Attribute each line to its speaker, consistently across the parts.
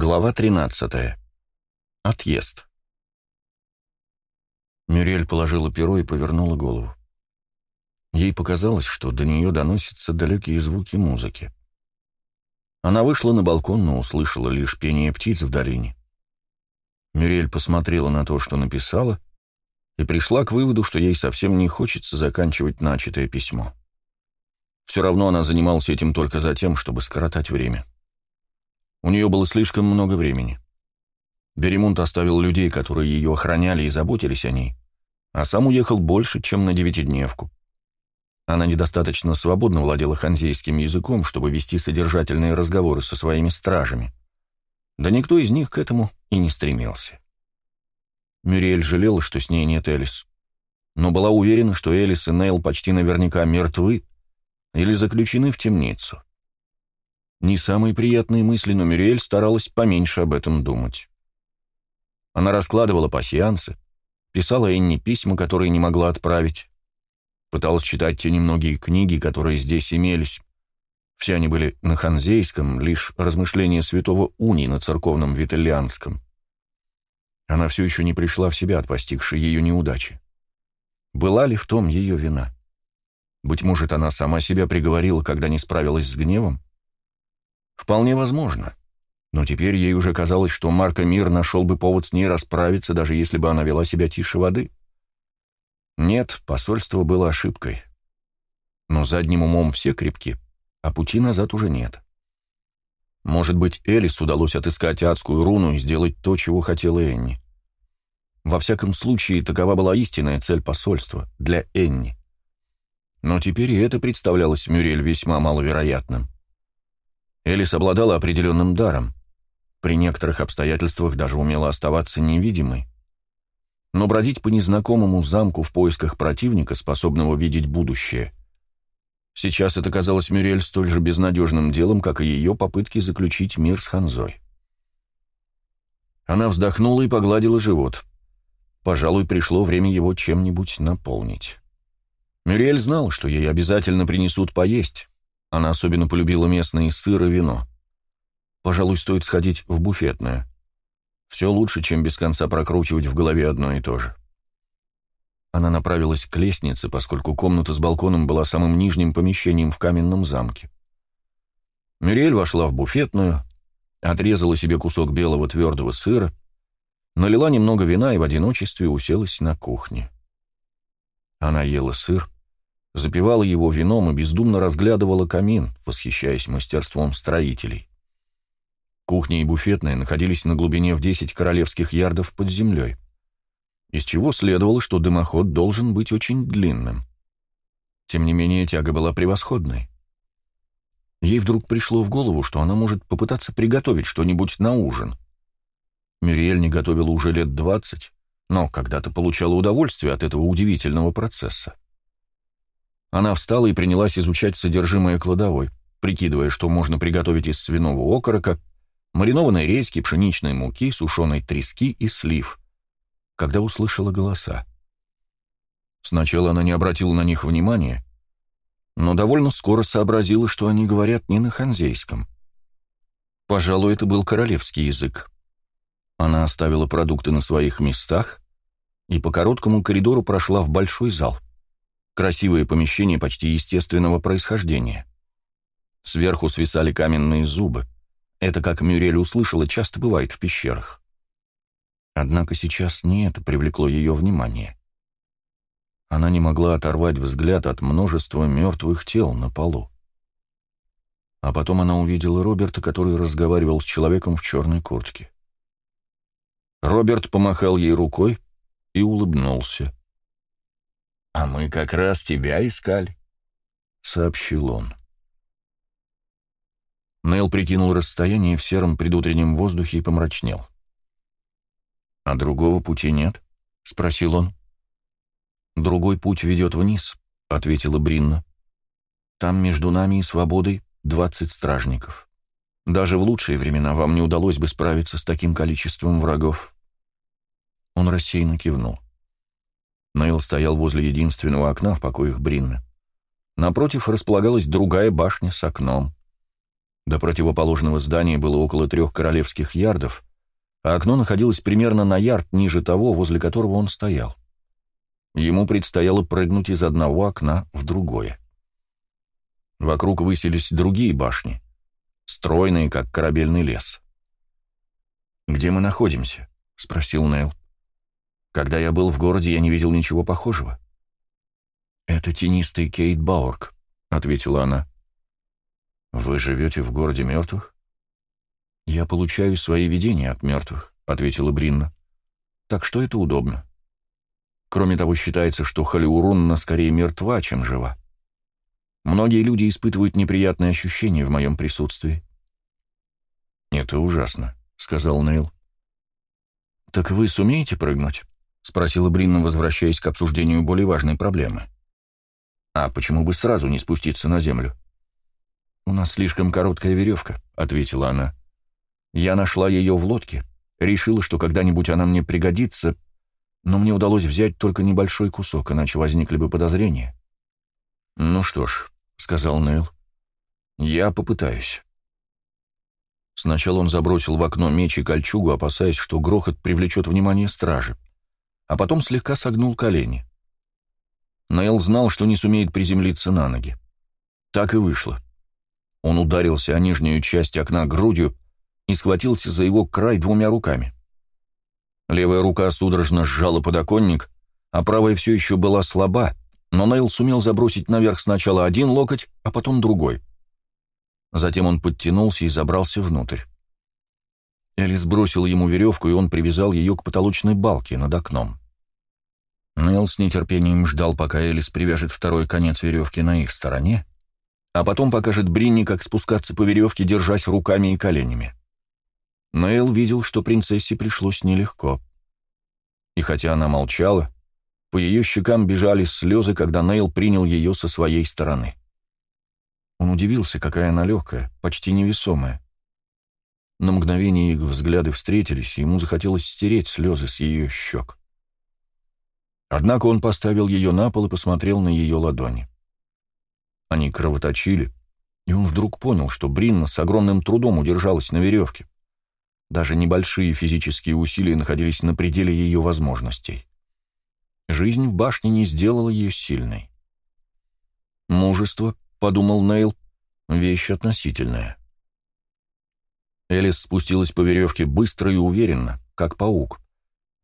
Speaker 1: Глава 13. Отъезд. Мюрель положила перо и повернула голову. Ей показалось, что до нее доносятся далекие звуки музыки. Она вышла на балкон, но услышала лишь пение птиц в долине. Мюрель посмотрела на то, что написала, и пришла к выводу, что ей совсем не хочется заканчивать начатое письмо. Все равно она занималась этим только за тем, чтобы скоротать время. — у нее было слишком много времени. Беремунт оставил людей, которые ее охраняли и заботились о ней, а сам уехал больше, чем на девятидневку. Она недостаточно свободно владела ханзейским языком, чтобы вести содержательные разговоры со своими стражами. Да никто из них к этому и не стремился. Мюриэль жалела, что с ней нет Элис, но была уверена, что Элис и Нейл почти наверняка мертвы или заключены в темницу. Не самые приятные мысли, но Мюриэль старалась поменьше об этом думать. Она раскладывала пасьянсы, писала Энни письма, которые не могла отправить, пыталась читать те немногие книги, которые здесь имелись. Все они были на ханзейском, лишь размышления святого Уни на церковном витальянском. Она все еще не пришла в себя от постигшей ее неудачи. Была ли в том ее вина? Быть может, она сама себя приговорила, когда не справилась с гневом? Вполне возможно. Но теперь ей уже казалось, что Марка Мир нашел бы повод с ней расправиться, даже если бы она вела себя тише воды. Нет, посольство было ошибкой. Но задним умом все крепки, а пути назад уже нет. Может быть, Элис удалось отыскать адскую руну и сделать то, чего хотела Энни. Во всяком случае, такова была истинная цель посольства для Энни. Но теперь и это представлялось Мюрель весьма маловероятным. Элис обладала определенным даром. При некоторых обстоятельствах даже умела оставаться невидимой. Но бродить по незнакомому замку в поисках противника, способного видеть будущее, сейчас это казалось Мюрель столь же безнадежным делом, как и ее попытки заключить мир с Ханзой. Она вздохнула и погладила живот. Пожалуй, пришло время его чем-нибудь наполнить. Мюрель знал, что ей обязательно принесут поесть, она особенно полюбила местные сыр и вино. Пожалуй, стоит сходить в буфетную. Все лучше, чем без конца прокручивать в голове одно и то же. Она направилась к лестнице, поскольку комната с балконом была самым нижним помещением в каменном замке. Мюрель вошла в буфетную, отрезала себе кусок белого твердого сыра, налила немного вина и в одиночестве уселась на кухне. Она ела сыр, запивала его вином и бездумно разглядывала камин, восхищаясь мастерством строителей. Кухня и буфетная находились на глубине в 10 королевских ярдов под землей, из чего следовало, что дымоход должен быть очень длинным. Тем не менее, тяга была превосходной. Ей вдруг пришло в голову, что она может попытаться приготовить что-нибудь на ужин. Мюриэль не готовила уже лет двадцать, но когда-то получала удовольствие от этого удивительного процесса. Она встала и принялась изучать содержимое кладовой, прикидывая, что можно приготовить из свиного окорока, маринованной редьки, пшеничной муки, сушеной трески и слив, когда услышала голоса. Сначала она не обратила на них внимания, но довольно скоро сообразила, что они говорят не на ханзейском. Пожалуй, это был королевский язык. Она оставила продукты на своих местах и по короткому коридору прошла в большой зал — Красивое помещение почти естественного происхождения. Сверху свисали каменные зубы. Это, как Мюрель услышала, часто бывает в пещерах. Однако сейчас не это привлекло ее внимание. Она не могла оторвать взгляд от множества мертвых тел на полу. А потом она увидела Роберта, который разговаривал с человеком в черной куртке. Роберт помахал ей рукой и улыбнулся. «А мы как раз тебя искали», — сообщил он. Нейл прикинул расстояние в сером предутреннем воздухе и помрачнел. «А другого пути нет?» — спросил он. «Другой путь ведет вниз», — ответила Бринна. «Там между нами и свободой двадцать стражников. Даже в лучшие времена вам не удалось бы справиться с таким количеством врагов». Он рассеянно кивнул. Нейл стоял возле единственного окна в покоях Бринна. Напротив располагалась другая башня с окном. До противоположного здания было около трех королевских ярдов, а окно находилось примерно на ярд ниже того, возле которого он стоял. Ему предстояло прыгнуть из одного окна в другое. Вокруг высились другие башни, стройные, как корабельный лес. «Где мы находимся?» — спросил Нейл. «Когда я был в городе, я не видел ничего похожего». «Это тенистый Кейт Баург», — ответила она. «Вы живете в городе мертвых?» «Я получаю свои видения от мертвых», — ответила Бринна. «Так что это удобно. Кроме того, считается, что Халиурунна скорее мертва, чем жива. Многие люди испытывают неприятные ощущения в моем присутствии. «Это ужасно», — сказал Нейл. «Так вы сумеете прыгнуть?» — спросила Бринна, возвращаясь к обсуждению более важной проблемы. «А почему бы сразу не спуститься на землю?» «У нас слишком короткая веревка», — ответила она. «Я нашла ее в лодке, решила, что когда-нибудь она мне пригодится, но мне удалось взять только небольшой кусок, иначе возникли бы подозрения». «Ну что ж», — сказал Нейл, — «я попытаюсь». Сначала он забросил в окно меч и кольчугу, опасаясь, что грохот привлечет внимание стражи, а потом слегка согнул колени. Нейл знал, что не сумеет приземлиться на ноги. Так и вышло. Он ударился о нижнюю часть окна грудью и схватился за его край двумя руками. Левая рука судорожно сжала подоконник, а правая все еще была слаба, но Нейл сумел забросить наверх сначала один локоть, а потом другой. Затем он подтянулся и забрался внутрь. Элис бросил ему веревку, и он привязал ее к потолочной балке над окном. Нейл с нетерпением ждал, пока Элис привяжет второй конец веревки на их стороне, а потом покажет Бринни, как спускаться по веревке, держась руками и коленями. Нейл видел, что принцессе пришлось нелегко. И хотя она молчала, по ее щекам бежали слезы, когда Нейл принял ее со своей стороны. Он удивился, какая она легкая, почти невесомая. На мгновение их взгляды встретились, и ему захотелось стереть слезы с ее щек. Однако он поставил ее на пол и посмотрел на ее ладони. Они кровоточили, и он вдруг понял, что Бринна с огромным трудом удержалась на веревке. Даже небольшие физические усилия находились на пределе ее возможностей. Жизнь в башне не сделала ее сильной. «Мужество», — подумал Нейл, — «вещь относительная». Элис спустилась по веревке быстро и уверенно, как паук,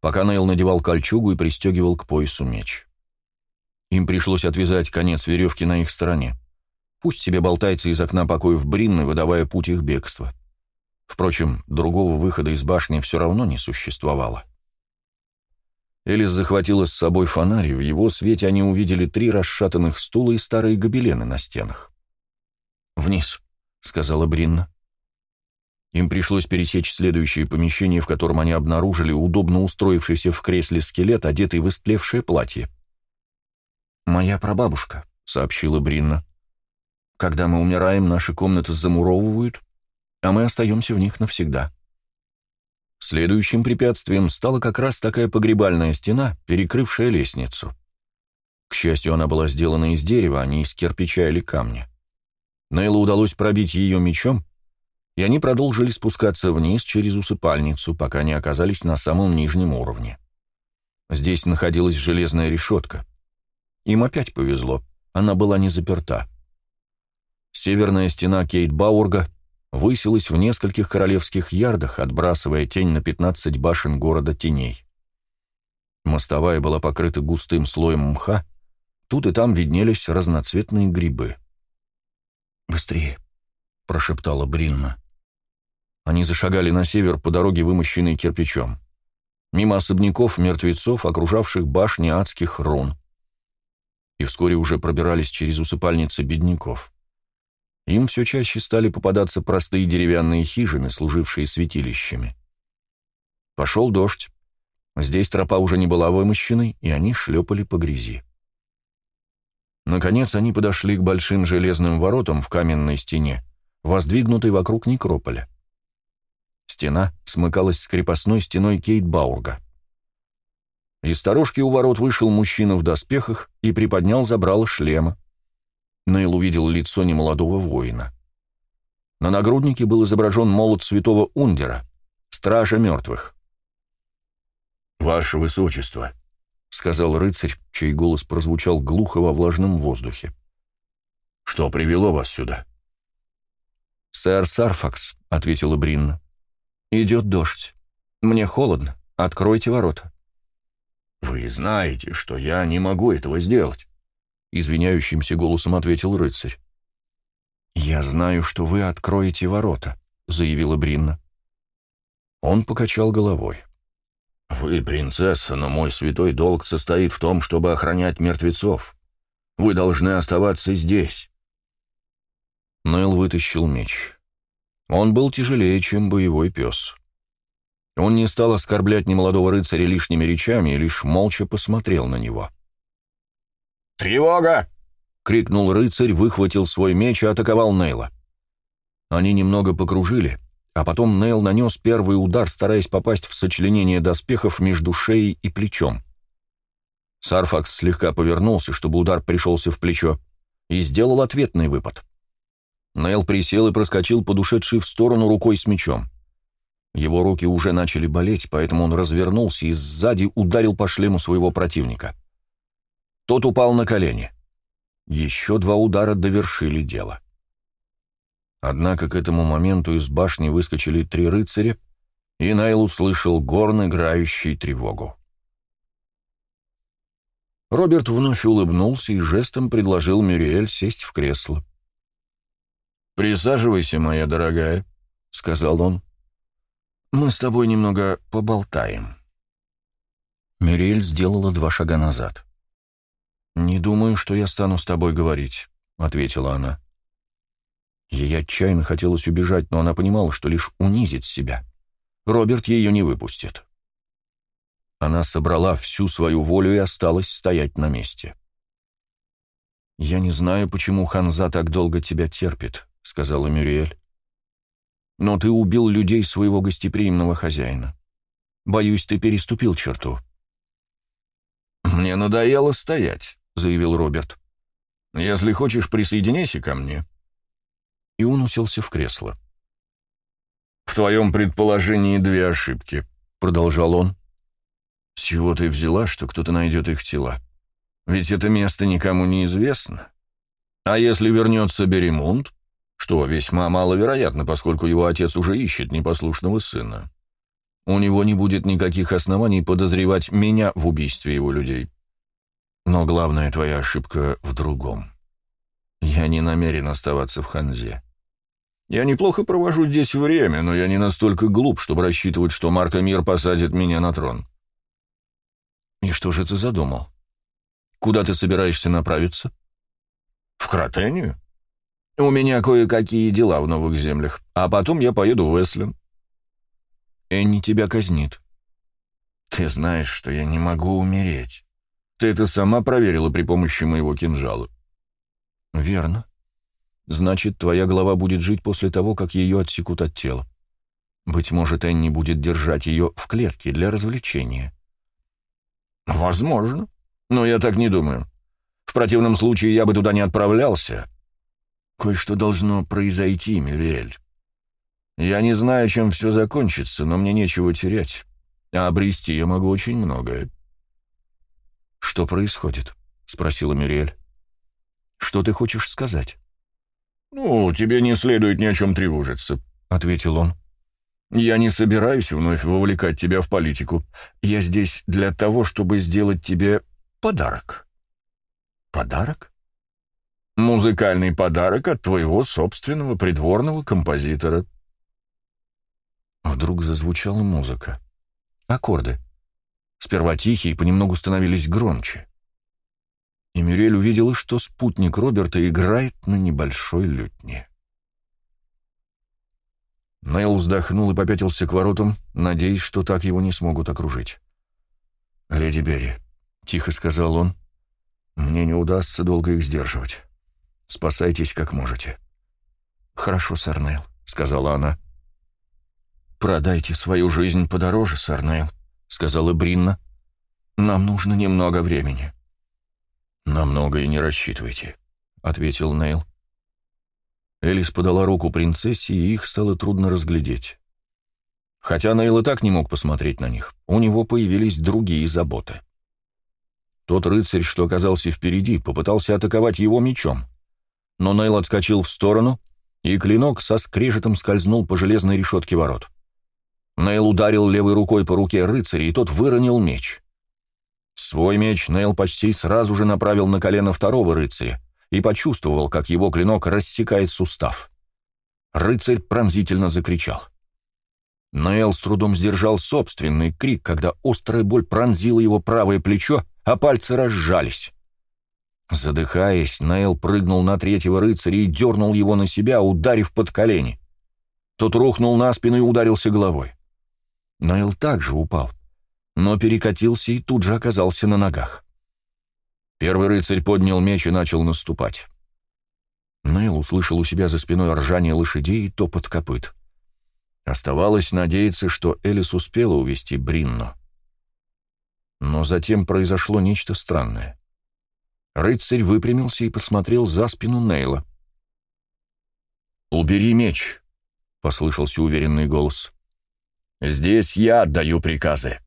Speaker 1: пока Нейл надевал кольчугу и пристегивал к поясу меч. Им пришлось отвязать конец веревки на их стороне. Пусть себе болтается из окна покоев Бринны, выдавая путь их бегства. Впрочем, другого выхода из башни все равно не существовало. Элис захватила с собой фонарь, в его свете они увидели три расшатанных стула и старые гобелены на стенах. «Вниз», — сказала Бринна. Им пришлось пересечь следующее помещение, в котором они обнаружили удобно устроившийся в кресле скелет, одетый в истлевшее платье. «Моя прабабушка», — сообщила Бринна. «Когда мы умираем, наши комнаты замуровывают, а мы остаемся в них навсегда». Следующим препятствием стала как раз такая погребальная стена, перекрывшая лестницу. К счастью, она была сделана из дерева, а не из кирпича или камня. Нейлу удалось пробить ее мечом, и они продолжили спускаться вниз через усыпальницу, пока не оказались на самом нижнем уровне. Здесь находилась железная решетка. Им опять повезло, она была не заперта. Северная стена Кейт-Баурга высилась в нескольких королевских ярдах, отбрасывая тень на 15 башен города теней. Мостовая была покрыта густым слоем мха, тут и там виднелись разноцветные грибы. «Быстрее!» — прошептала Бринна. Они зашагали на север по дороге, вымощенной кирпичом. Мимо особняков мертвецов, окружавших башни адских рун. И вскоре уже пробирались через усыпальницы бедняков. Им все чаще стали попадаться простые деревянные хижины, служившие святилищами. Пошел дождь. Здесь тропа уже не была вымощенной, и они шлепали по грязи. Наконец они подошли к большим железным воротам в каменной стене, воздвигнутой вокруг некрополя. Стена смыкалась с крепостной стеной Кейтбаурга. Из сторожки у ворот вышел мужчина в доспехах и приподнял забрало шлема. Нейл увидел лицо немолодого воина. На нагруднике был изображен молот святого Ундера, стража мертвых. «Ваше Высочество», — сказал рыцарь, чей голос прозвучал глухо во влажном воздухе. «Что привело вас сюда?»
Speaker 2: «Сэр Сарфакс», — ответила Бринна. «Идет дождь. Мне холодно. Откройте ворота».
Speaker 1: «Вы знаете, что я не могу этого сделать», — извиняющимся голосом ответил рыцарь.
Speaker 2: «Я знаю, что вы откроете ворота», — заявила Бринна.
Speaker 1: Он покачал головой. «Вы принцесса, но мой святой долг состоит в том, чтобы охранять мертвецов. Вы должны оставаться здесь». Нейл вытащил меч. Он был тяжелее, чем боевой пес. Он не стал оскорблять немолодого рыцаря лишними речами и лишь молча посмотрел на него. «Тревога!» — крикнул рыцарь, выхватил свой меч и атаковал Нейла. Они немного покружили, а потом Нейл нанес первый удар, стараясь попасть в сочленение доспехов между шеей и плечом. Сарфакс слегка повернулся, чтобы удар пришелся в плечо, и сделал ответный выпад. Нейл присел и проскочил под ушедший в сторону рукой с мечом. Его руки уже начали болеть, поэтому он развернулся и сзади ударил по шлему своего противника. Тот упал на колени. Еще два удара довершили дело. Однако к этому моменту из башни выскочили три рыцаря, и Найл услышал горн, играющий тревогу. Роберт вновь улыбнулся и жестом предложил Мюриэль сесть в кресло. «Присаживайся, моя дорогая», — сказал он. Мы с тобой немного поболтаем».
Speaker 2: Мириэль сделала два шага назад.
Speaker 1: «Не думаю, что я стану с тобой говорить», — ответила она. Ей отчаянно хотелось убежать, но она понимала, что лишь унизит себя. Роберт ее не выпустит. Она собрала всю свою волю и осталась стоять на месте. «Я не знаю, почему Ханза так долго тебя терпит», — сказала Мюриэль. Но ты убил людей своего гостеприимного хозяина. Боюсь, ты переступил черту». «Мне надоело стоять», — заявил Роберт. «Если хочешь, присоединяйся ко мне». И он уселся в кресло. «В твоем предположении две ошибки», — продолжал он. «С чего ты взяла, что кто-то найдет их тела? Ведь это место никому не известно. А если вернется Беремунд, что весьма маловероятно, поскольку его отец уже ищет непослушного сына. У него не будет никаких оснований подозревать меня в убийстве его людей. Но главная твоя ошибка в другом. Я не намерен оставаться в Ханзе. Я неплохо провожу здесь время, но я не настолько глуп, чтобы рассчитывать, что Марко Мир посадит меня на трон. И что же ты задумал? Куда ты собираешься направиться? В Кротению? У меня кое-какие дела в новых землях, а потом я поеду в Эслин. Энни тебя казнит. Ты знаешь, что я не могу умереть. Ты это сама проверила при помощи моего кинжала. Верно. Значит, твоя голова будет жить после того, как ее отсекут от тела. Быть может, Энни будет держать ее в клетке для развлечения. Возможно, но я так не думаю. В противном случае я бы туда не отправлялся, Кое-что должно произойти, Мюриэль. Я не знаю, чем все закончится, но мне нечего терять. А обрести я могу очень многое. «Что происходит?» — спросила Мюриэль. «Что ты хочешь сказать?» «Ну, тебе не следует ни о чем тревожиться», — ответил он. «Я не собираюсь вновь вовлекать тебя в политику. Я здесь для того, чтобы сделать тебе подарок». «Подарок?» Музыкальный подарок от твоего собственного придворного композитора. Вдруг зазвучала музыка. Аккорды. Сперва тихие, понемногу становились громче. И Мюрель увидела, что спутник Роберта играет на небольшой лютне. Нейл вздохнул и попятился к воротам, надеясь, что так его не смогут окружить. «Леди Берри», — тихо сказал он, — «мне не удастся долго их сдерживать. Спасайтесь как можете». «Хорошо, сэр Нейл», — сказала она. «Продайте свою жизнь подороже, сэр Нейл», — сказала Бринна. «Нам нужно немного времени». «На многое не рассчитывайте», — ответил Нейл. Элис подала руку принцессе, и их стало трудно разглядеть. Хотя Нейл и так не мог посмотреть на них, у него появились другие заботы. Тот рыцарь, что оказался впереди, попытался атаковать его мечом. Но Нейл отскочил в сторону, и клинок со скрежетом скользнул по железной решетке ворот. Нейл ударил левой рукой по руке рыцаря, и тот выронил меч. Свой меч Нейл почти сразу же направил на колено второго рыцаря и почувствовал, как его клинок рассекает сустав. Рыцарь пронзительно закричал. Нейл с трудом сдержал собственный крик, когда острая боль пронзила его правое плечо, а пальцы разжались. Задыхаясь, Нейл прыгнул на третьего рыцаря и дернул его на себя, ударив под колени. Тот рухнул на спину и ударился головой. Нейл также упал, но перекатился и тут же оказался на ногах. Первый рыцарь поднял меч и начал наступать. Нейл услышал у себя за спиной ржание лошадей и топот копыт. Оставалось надеяться, что Элис успела увести Бринну. Но затем произошло нечто странное. Рыцарь выпрямился и посмотрел за спину Нейла. «Убери меч», — послышался уверенный голос. «Здесь я отдаю приказы».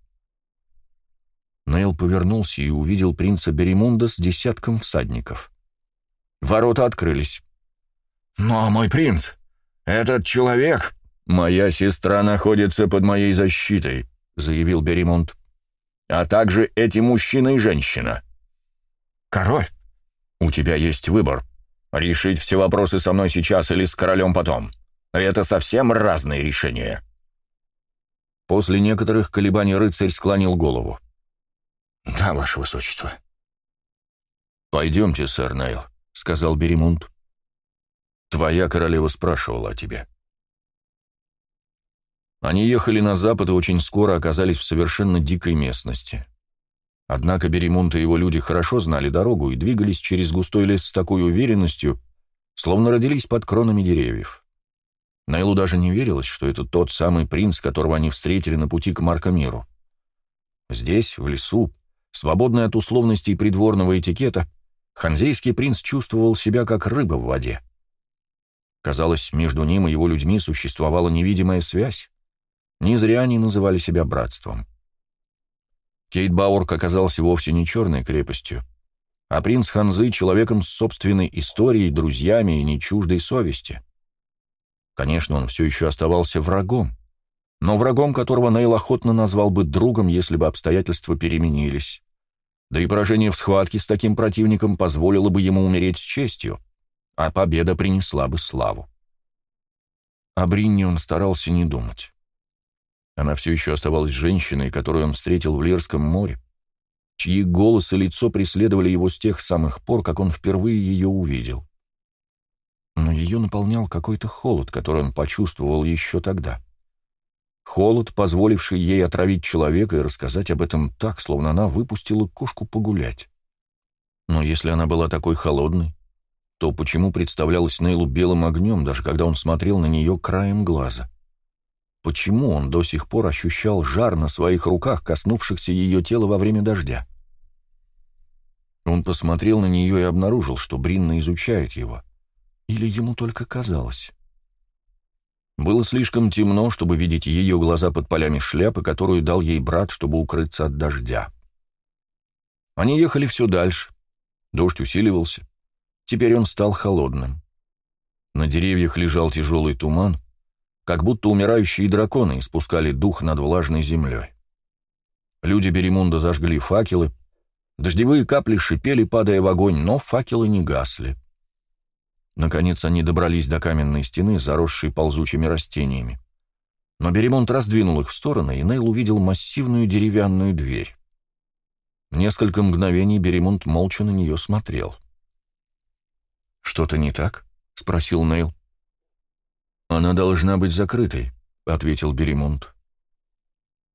Speaker 1: Нейл повернулся и увидел принца Беремунда с десятком всадников. Ворота открылись. «Но, мой принц, этот человек...» «Моя сестра находится под моей защитой», — заявил Беремунд. «А также эти мужчина и женщина». «Король, у тебя есть выбор. Решить все вопросы со мной сейчас или с королем потом. Это совсем разные решения». После некоторых колебаний рыцарь склонил голову.
Speaker 2: «Да, ваше высочество».
Speaker 1: «Пойдемте, сэр Нейл», — сказал Беремунд. «Твоя королева спрашивала о тебе». Они ехали на запад и очень скоро оказались в совершенно дикой местности. Однако Беремунд и его люди хорошо знали дорогу и двигались через густой лес с такой уверенностью, словно родились под кронами деревьев. Найлу даже не верилось, что это тот самый принц, которого они встретили на пути к Маркомиру. Здесь, в лесу, свободный от условностей придворного этикета, ханзейский принц чувствовал себя как рыба в воде. Казалось, между ним и его людьми существовала невидимая связь. Не зря они называли себя братством. Кейт Бауэрк оказался вовсе не черной крепостью, а принц Ханзы — человеком с собственной историей, друзьями и не чуждой совести. Конечно, он все еще оставался врагом, но врагом, которого Нейл охотно назвал бы другом, если бы обстоятельства переменились. Да и поражение в схватке с таким противником позволило бы ему умереть с честью, а победа принесла бы славу. О Бринне он старался не думать. Она все еще оставалась женщиной, которую он встретил в Лирском море, чьи голос и лицо преследовали его с тех самых пор, как он впервые ее увидел но ее наполнял какой-то холод, который он почувствовал еще тогда. Холод, позволивший ей отравить человека и рассказать об этом так, словно она выпустила кошку погулять. Но если она была такой холодной, то почему представлялась Нейлу белым огнем, даже когда он смотрел на нее краем глаза? Почему он до сих пор ощущал жар на своих руках, коснувшихся ее тела во время дождя? Он посмотрел на нее и обнаружил, что Бринна изучает его. Или ему только казалось? Было слишком темно, чтобы видеть ее глаза под полями шляпы, которую дал ей брат, чтобы укрыться от дождя. Они ехали все дальше. Дождь усиливался. Теперь он стал холодным. На деревьях лежал тяжелый туман, как будто умирающие драконы испускали дух над влажной землей. Люди Беремунда зажгли факелы, дождевые капли шипели, падая в огонь, но факелы не гасли. Наконец они добрались до каменной стены, заросшей ползучими растениями. Но Беремонт раздвинул их в стороны, и Нейл увидел массивную деревянную дверь. Несколько мгновений Беремонт молча на нее смотрел. «Что-то не так?» — спросил Нейл. «Она должна быть закрытой», — ответил Беремонт.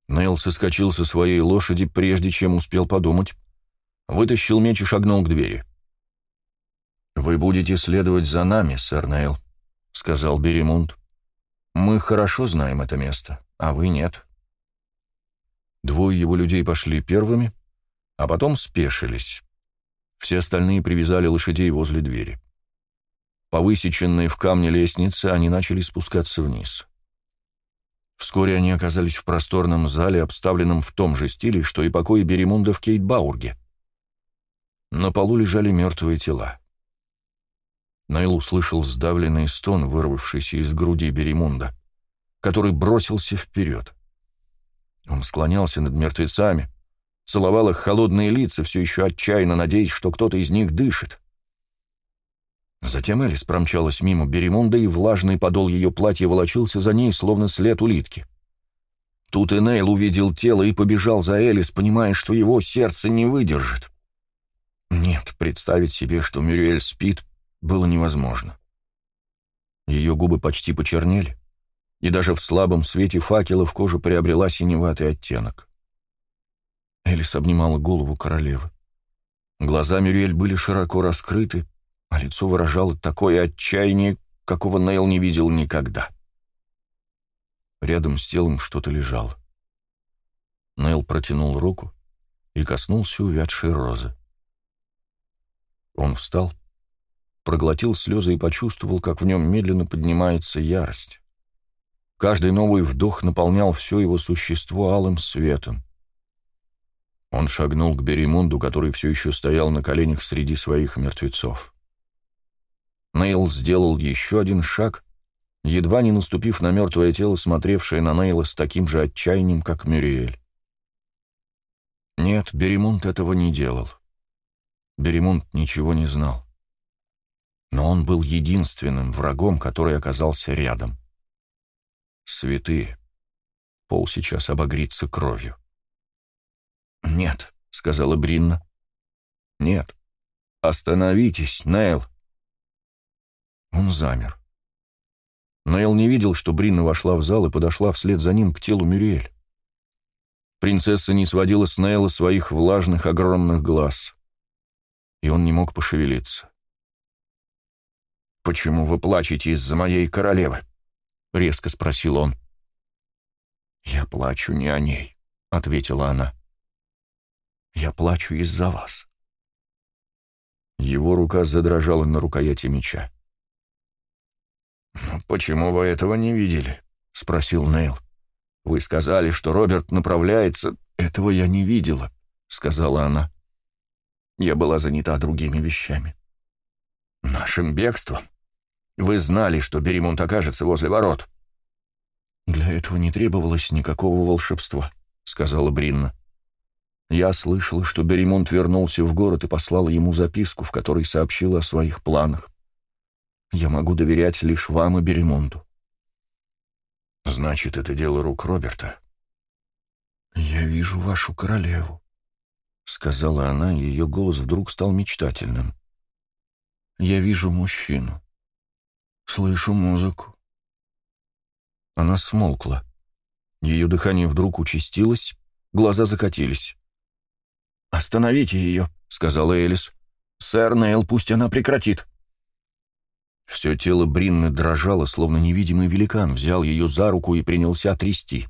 Speaker 1: Нейл соскочил со своей лошади, прежде чем успел подумать, вытащил меч и шагнул к двери. «Вы будете следовать за нами, сэр Нейл», — сказал Беремунд. «Мы хорошо знаем это место, а вы нет». Двое его людей пошли первыми, а потом спешились. Все остальные привязали лошадей возле двери. По высеченной в камне лестнице они начали спускаться вниз. Вскоре они оказались в просторном зале, обставленном в том же стиле, что и покои Беремунда в Кейтбаурге. На полу лежали мертвые тела. Найл услышал сдавленный стон, вырвавшийся из груди Беремунда, который бросился вперед. Он склонялся над мертвецами, целовал их холодные лица, все еще отчаянно надеясь, что кто-то из них дышит. Затем Элис промчалась мимо Беремунда, и влажный подол ее платья волочился за ней, словно след улитки. Тут Энейл увидел тело и побежал за Элис, понимая, что его сердце не выдержит. Нет, представить себе, что Мюрриэль спит, было невозможно. Ее губы почти почернели, и даже в слабом свете факелов кожа приобрела синеватый оттенок. Элис обнимала голову королевы. Глаза Мюрриэль были широко раскрыты, а лицо выражало такое отчаяние, какого Нейл не видел никогда. Рядом с телом что-то лежало. Нейл протянул руку и коснулся увядшей розы. Он встал, проглотил слезы и почувствовал, как в нем медленно поднимается ярость. Каждый новый вдох наполнял все его существо алым светом. Он шагнул к Беремунду, который все еще стоял на коленях среди своих мертвецов. Нейл сделал еще один шаг, едва не наступив на мертвое тело, смотревшее на Нейла с таким же отчаянием, как Мюриэль. Нет, Беремунд этого не делал. Беремунд ничего не знал. Но он был единственным врагом, который оказался рядом. Святые. Пол сейчас обогрится кровью. «Нет», — сказала Бринна. «Нет. Остановитесь, Нейл. Он замер. Нейл не видел, что Бринна вошла в зал и подошла вслед за ним к телу Мюриэль. Принцесса не сводила с Нейла своих влажных огромных глаз. И он не мог пошевелиться. «Почему вы плачете из-за моей королевы?» — резко спросил он. «Я плачу не о ней», — ответила она. «Я плачу из-за вас». Его рука задрожала на рукояти меча. «Ну, «Почему вы этого не видели?» — спросил Нейл. «Вы сказали, что Роберт направляется...» «Этого я не видела», — сказала она. Я была занята другими вещами. «Нашим бегством? Вы знали, что Беремонт окажется возле ворот?» «Для этого не требовалось никакого волшебства», — сказала Бринна. «Я слышала, что Беремонт вернулся в город и послал ему записку, в которой сообщила о своих планах. Я могу доверять лишь вам и Беремонту. Значит, это дело рук Роберта. Я вижу вашу королеву, сказала она, и ее голос вдруг стал мечтательным. Я вижу мужчину. Слышу музыку. Она смолкла. Ее дыхание вдруг участилось, глаза закатились. «Остановите ее», — сказала Элис. «Сэр Нейл, пусть она прекратит». Все тело Бринны дрожало, словно невидимый великан взял ее за руку и принялся трясти.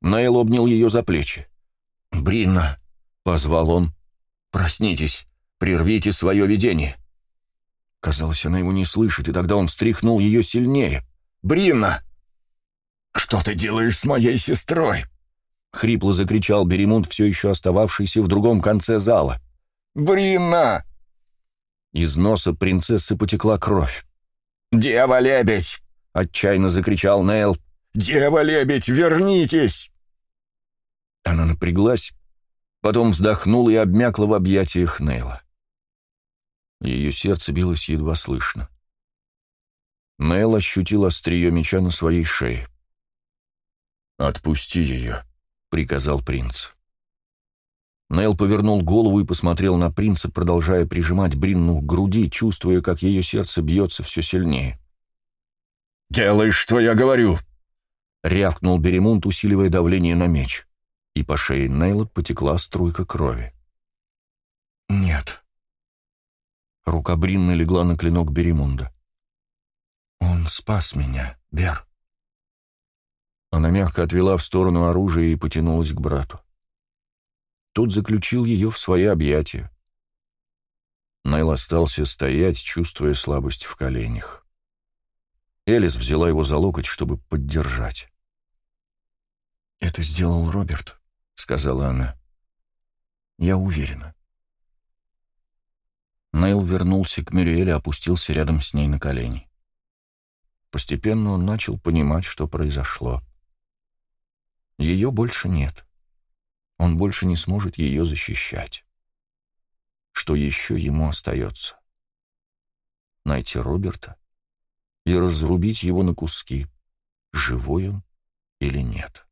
Speaker 1: Найл обнял ее за плечи. «Бринна!» — позвал он. «Проснитесь! Прервите свое видение!» Казалось, она его не слышит, и тогда он встряхнул ее сильнее. «Бринна!» «Что ты делаешь с моей сестрой?» — хрипло закричал Беремунд, все еще остававшийся в другом конце зала. «Бринна!» Из носа принцессы потекла кровь. «Дева-лебедь!» — отчаянно закричал Нейл. «Дева-лебедь, вернитесь!» Она напряглась, потом вздохнула и обмякла в объятиях Нейла. Ее сердце билось едва слышно. Нейл ощутил острие меча на своей шее. «Отпусти ее», — приказал принц. Нейл повернул голову и посмотрел на принца, продолжая прижимать Бринну к груди, чувствуя, как ее сердце бьется все сильнее. «Делай, что я говорю!» — рявкнул Беремунт, усиливая давление на меч, и по шее Нейла потекла струйка крови. «Нет». Рука Бринны легла на клинок Беремунда. «Он спас меня, Бер». Она мягко отвела в сторону оружие и потянулась к брату. Тот заключил ее в свои объятия. Найл остался стоять, чувствуя слабость в коленях. Элис взяла его за локоть, чтобы поддержать.
Speaker 2: «Это сделал Роберт», — сказала она. «Я уверена».
Speaker 1: Нейл вернулся к Мюриэле, опустился рядом с ней на колени. Постепенно он начал понимать, что произошло. Ее больше нет. Он больше не сможет ее защищать. Что еще ему остается? Найти Роберта и разрубить его на куски, живой он или нет.